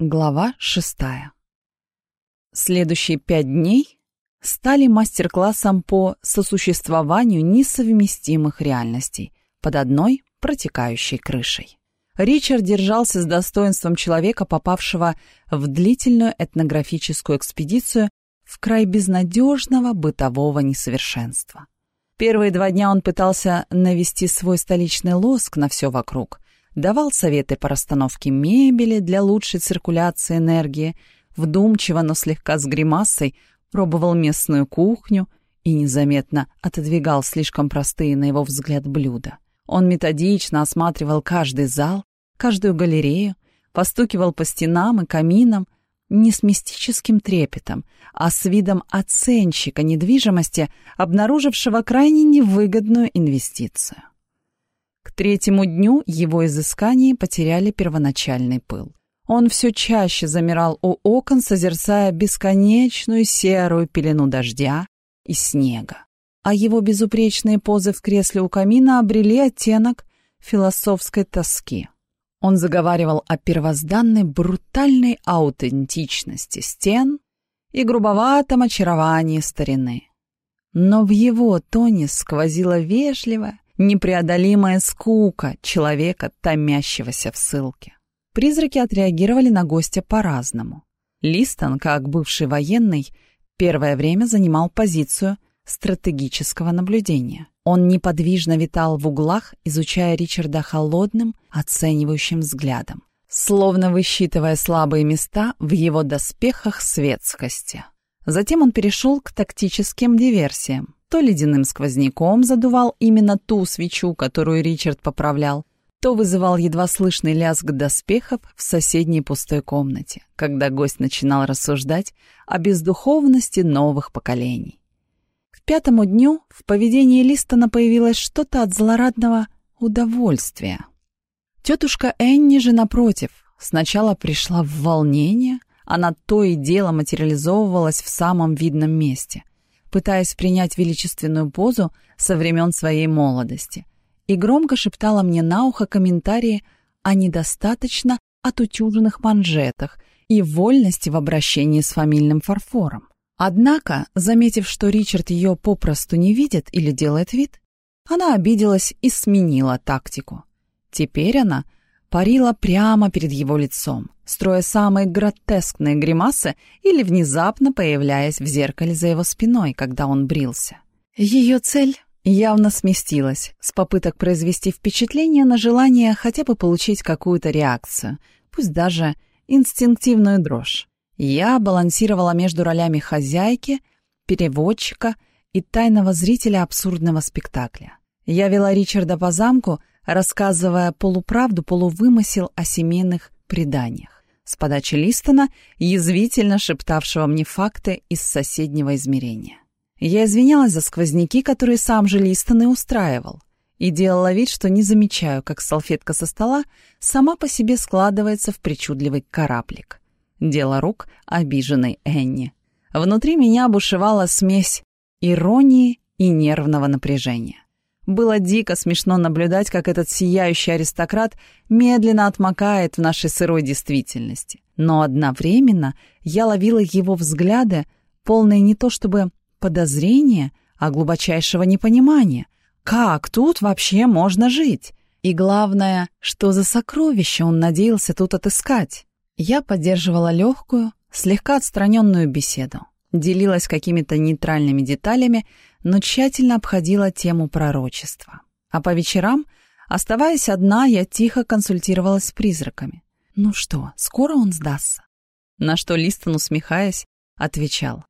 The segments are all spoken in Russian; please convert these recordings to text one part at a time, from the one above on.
Глава шестая. Следующие пять дней стали мастер-классом по сосуществованию несовместимых реальностей под одной протекающей крышей. Ричард держался с достоинством человека, попавшего в длительную этнографическую экспедицию в край безнадежного бытового несовершенства. Первые два дня он пытался навести свой столичный лоск на все вокруг – давал советы по расстановке мебели для лучшей циркуляции энергии, вдумчиво, но слегка с гримасой, пробовал местную кухню и незаметно отодвигал слишком простые, на его взгляд, блюда. Он методично осматривал каждый зал, каждую галерею, постукивал по стенам и каминам, не с мистическим трепетом, а с видом оценщика недвижимости, обнаружившего крайне невыгодную инвестицию третьему дню его изыскания потеряли первоначальный пыл. Он все чаще замирал у окон, созерцая бесконечную серую пелену дождя и снега. А его безупречные позы в кресле у камина обрели оттенок философской тоски. Он заговаривал о первозданной брутальной аутентичности стен и грубоватом очаровании старины. Но в его тоне сквозила вежливая, непреодолимая скука человека, томящегося в ссылке. Призраки отреагировали на гостя по-разному. Листон, как бывший военный, первое время занимал позицию стратегического наблюдения. Он неподвижно витал в углах, изучая Ричарда холодным, оценивающим взглядом, словно высчитывая слабые места в его доспехах светскости. Затем он перешел к тактическим диверсиям, то ледяным сквозняком задувал именно ту свечу, которую Ричард поправлял, то вызывал едва слышный лязг доспехов в соседней пустой комнате, когда гость начинал рассуждать о бездуховности новых поколений. К пятому дню в поведении Листона появилось что-то от злорадного удовольствия. Тетушка Энни же, напротив, сначала пришла в волнение, она то и дело материализовывалась в самом видном месте пытаясь принять величественную позу со времен своей молодости, и громко шептала мне на ухо комментарии о недостаточно отутюженных манжетах и вольности в обращении с фамильным фарфором. Однако, заметив, что Ричард ее попросту не видит или делает вид, она обиделась и сменила тактику. Теперь она парила прямо перед его лицом, строя самые гротескные гримасы или внезапно появляясь в зеркале за его спиной, когда он брился. Ее цель явно сместилась с попыток произвести впечатление на желание хотя бы получить какую-то реакцию, пусть даже инстинктивную дрожь. Я балансировала между ролями хозяйки, переводчика и тайного зрителя абсурдного спектакля. Я вела Ричарда по замку, рассказывая полуправду, полувымысел о семейных преданиях с подачи Листона, язвительно шептавшего мне факты из соседнего измерения. Я извинялась за сквозняки, которые сам же Листон и устраивал, и делала вид, что не замечаю, как салфетка со стола сама по себе складывается в причудливый кораблик. Дело рук обиженной Энни. Внутри меня бушевала смесь иронии и нервного напряжения. Было дико смешно наблюдать, как этот сияющий аристократ медленно отмокает в нашей сырой действительности. Но одновременно я ловила его взгляды, полные не то чтобы подозрения, а глубочайшего непонимания. Как тут вообще можно жить? И главное, что за сокровища он надеялся тут отыскать? Я поддерживала легкую, слегка отстраненную беседу, делилась какими-то нейтральными деталями, но тщательно обходила тему пророчества. А по вечерам, оставаясь одна, я тихо консультировалась с призраками. «Ну что, скоро он сдастся?» На что Листон, усмехаясь, отвечал.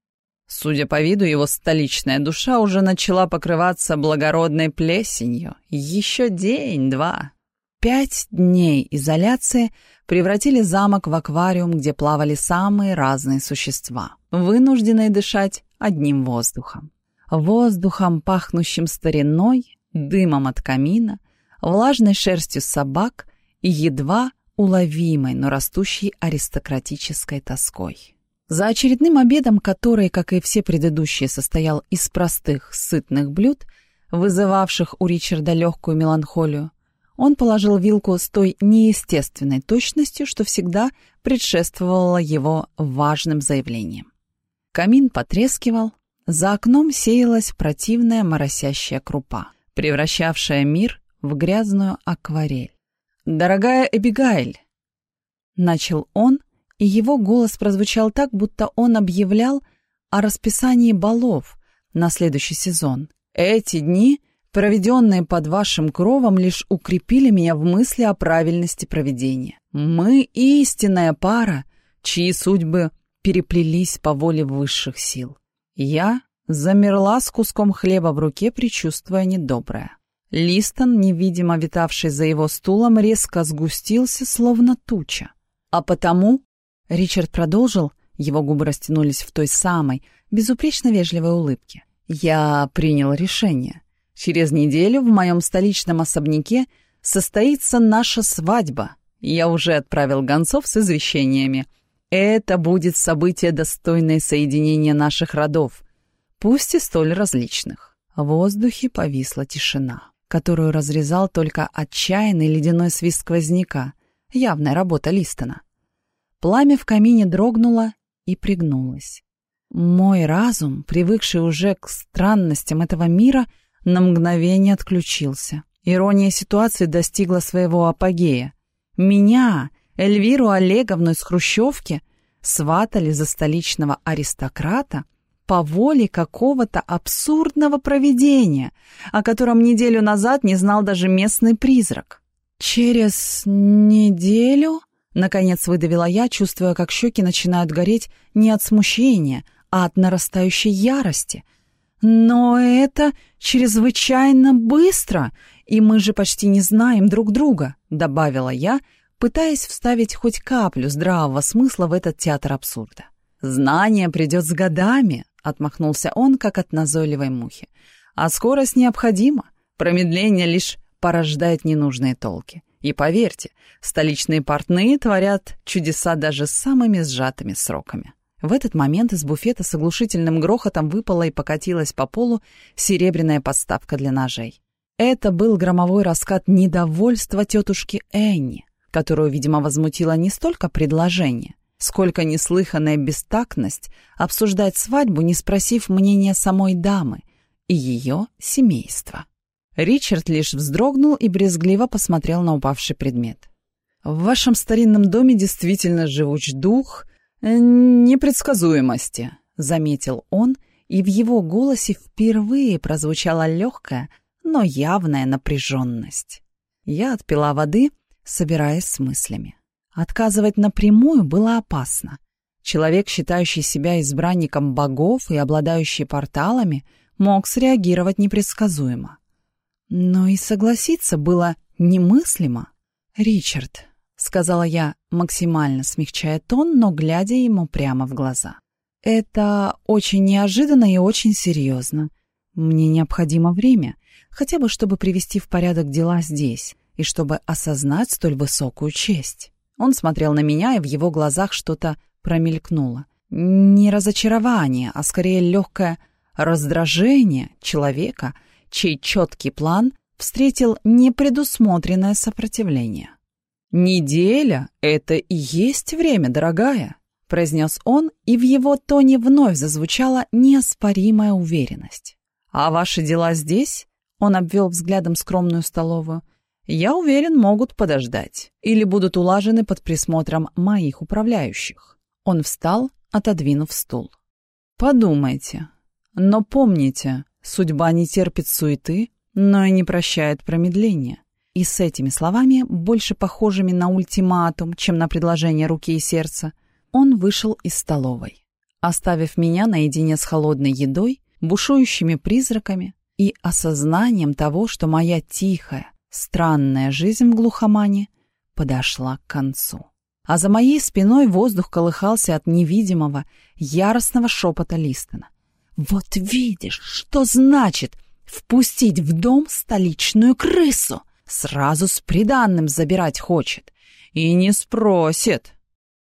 Судя по виду, его столичная душа уже начала покрываться благородной плесенью. Еще день-два. Пять дней изоляции превратили замок в аквариум, где плавали самые разные существа, вынужденные дышать одним воздухом воздухом, пахнущим стариной, дымом от камина, влажной шерстью собак и едва уловимой, но растущей аристократической тоской. За очередным обедом, который, как и все предыдущие, состоял из простых, сытных блюд, вызывавших у Ричарда легкую меланхолию, он положил вилку с той неестественной точностью, что всегда предшествовало его важным заявлениям. Камин потрескивал, за окном сеялась противная моросящая крупа, превращавшая мир в грязную акварель. «Дорогая Эбигайль!» Начал он, и его голос прозвучал так, будто он объявлял о расписании балов на следующий сезон. «Эти дни, проведенные под вашим кровом, лишь укрепили меня в мысли о правильности проведения. Мы истинная пара, чьи судьбы переплелись по воле высших сил. Я замерла с куском хлеба в руке, предчувствуя недоброе. Листон, невидимо витавший за его стулом, резко сгустился, словно туча. А потому... Ричард продолжил, его губы растянулись в той самой, безупречно вежливой улыбке. «Я принял решение. Через неделю в моем столичном особняке состоится наша свадьба. Я уже отправил гонцов с извещениями. Это будет событие, достойное соединения наших родов, пусть и столь различных. В воздухе повисла тишина, которую разрезал только отчаянный ледяной свист сквозняка, явная работа Листона. Пламя в камине дрогнуло и пригнулось. Мой разум, привыкший уже к странностям этого мира, на мгновение отключился. Ирония ситуации достигла своего апогея. Меня, Эльвиру Олеговну из Хрущевки сватали за столичного аристократа по воле какого-то абсурдного проведения, о котором неделю назад не знал даже местный призрак. «Через неделю?» — наконец выдавила я, чувствуя, как щеки начинают гореть не от смущения, а от нарастающей ярости. «Но это чрезвычайно быстро, и мы же почти не знаем друг друга», — добавила я, — пытаясь вставить хоть каплю здравого смысла в этот театр абсурда. «Знание придет с годами», — отмахнулся он, как от назойливой мухи. «А скорость необходима. Промедление лишь порождает ненужные толки. И поверьте, столичные портные творят чудеса даже с самыми сжатыми сроками». В этот момент из буфета с оглушительным грохотом выпала и покатилась по полу серебряная подставка для ножей. Это был громовой раскат недовольства тетушки Энни которую, видимо, возмутило не столько предложение, сколько неслыханная бестактность обсуждать свадьбу, не спросив мнения самой дамы и ее семейства. Ричард лишь вздрогнул и брезгливо посмотрел на упавший предмет. «В вашем старинном доме действительно живуч дух э, непредсказуемости», — заметил он, и в его голосе впервые прозвучала легкая, но явная напряженность. Я отпила воды собираясь с мыслями. Отказывать напрямую было опасно. Человек, считающий себя избранником богов и обладающий порталами, мог среагировать непредсказуемо. Но и согласиться было немыслимо. «Ричард», — сказала я, максимально смягчая тон, но глядя ему прямо в глаза. «Это очень неожиданно и очень серьезно. Мне необходимо время, хотя бы чтобы привести в порядок дела здесь, и чтобы осознать столь высокую честь. Он смотрел на меня, и в его глазах что-то промелькнуло. Не разочарование, а скорее легкое раздражение человека, чей четкий план встретил непредусмотренное сопротивление. «Неделя — это и есть время, дорогая», — произнес он, и в его тоне вновь зазвучала неоспоримая уверенность. «А ваши дела здесь?» — он обвел взглядом скромную столовую — я уверен, могут подождать или будут улажены под присмотром моих управляющих. Он встал, отодвинув стул. Подумайте. Но помните, судьба не терпит суеты, но и не прощает промедления. И с этими словами, больше похожими на ультиматум, чем на предложение руки и сердца, он вышел из столовой, оставив меня наедине с холодной едой, бушующими призраками и осознанием того, что моя тихая, Странная жизнь в глухомане подошла к концу. А за моей спиной воздух колыхался от невидимого, яростного шепота Листона. «Вот видишь, что значит впустить в дом столичную крысу! Сразу с приданным забирать хочет. И не спросит!»